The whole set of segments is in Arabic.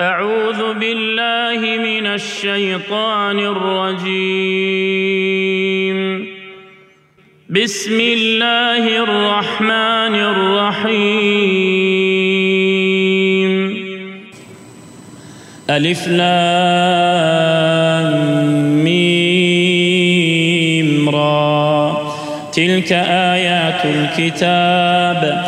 أعوذ باللہ من الشیطان الرجیم بسم اللہ الرحمن الرحیم ألف لام میم را. تلك آیات الكتاب.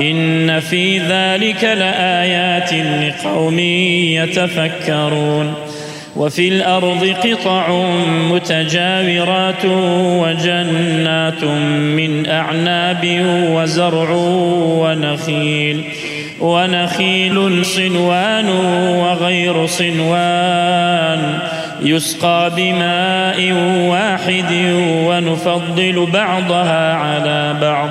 ان في ذلك لآيات لقوم يتفكرون وفي الأرض قطع متجاورات وجنات من أعناب وزرع ونخيل ونخيل صنوان وغير صنوان يسقى بماء واحد ونفضل بعضها على بعض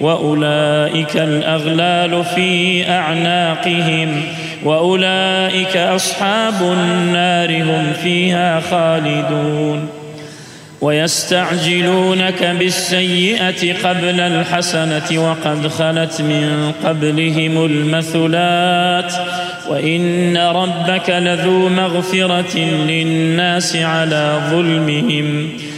وأولئك الأغلال في أعناقهم وأولئك أصحاب النار هم فيها خالدون ويستعجلونك بالسيئة قبل الحسنة وقد خلت من قبلهم المثلات وإن ربك لذو مغفرة للناس على ظلمهم وإن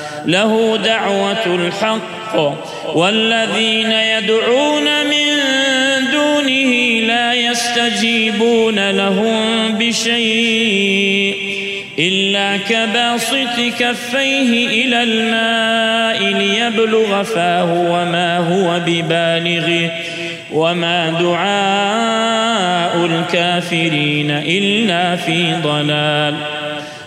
له دعوة الحق والذين يدعون من دونه لا يستجيبون لهم بشيء إلا كباصت كفيه إلى الماء ليبلغ فاه وما هو ببالغه وما دعاء الكافرين إلا في ضلال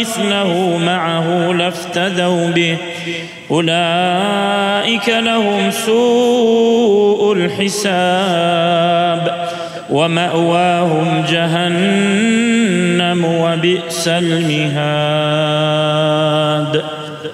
مثله معه لافتدوا به أولئك لهم سوء الحساب ومأواهم جهنم وبئس المهاد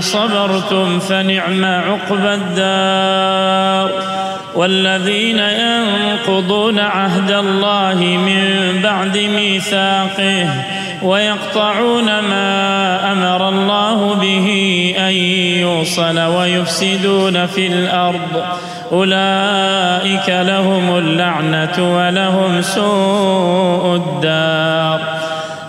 صبرتم فنعم عقبى الدار والذين ينقضون عهد الله من بعد ميثاقه ويقطعون ما أمر الله به أن يوصل ويفسدون في الأرض أولئك لهم اللعنة ولهم سوء الدار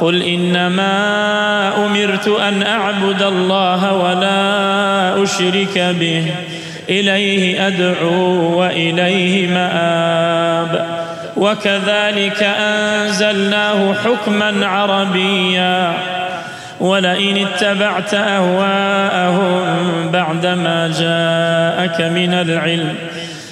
قل إنما أمرت أن أعبد الله ولا أشرك به. إليه أدعو وإليه مآب. وكذلك أنزلناه حكما عربيا. ولئن اتبعت أهواءهم بعدما جاءك من العلم.